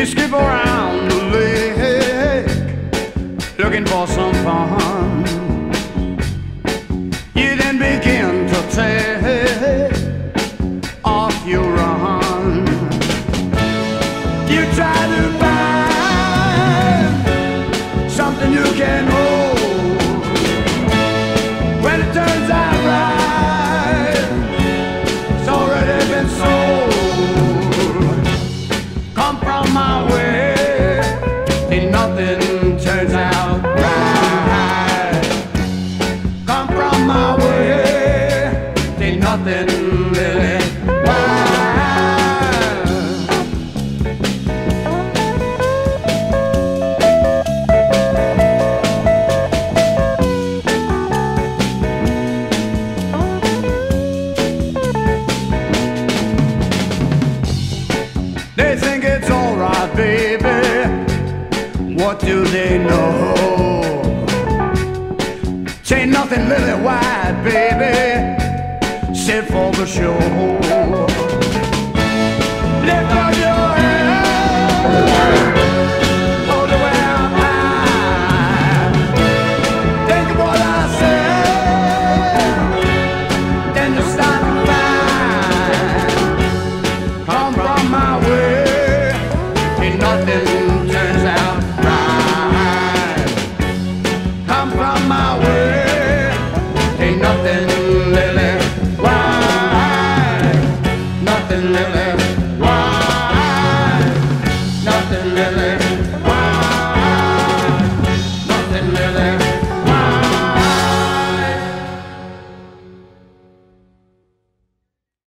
You skip around the lake looking for some fun. You then begin to take off your run. You try. from my way, nothing turns out right. Come from my way, nothing really. They think alright, baby. What do they know? Say nothing lily white, baby. Sit for the show. happened to me.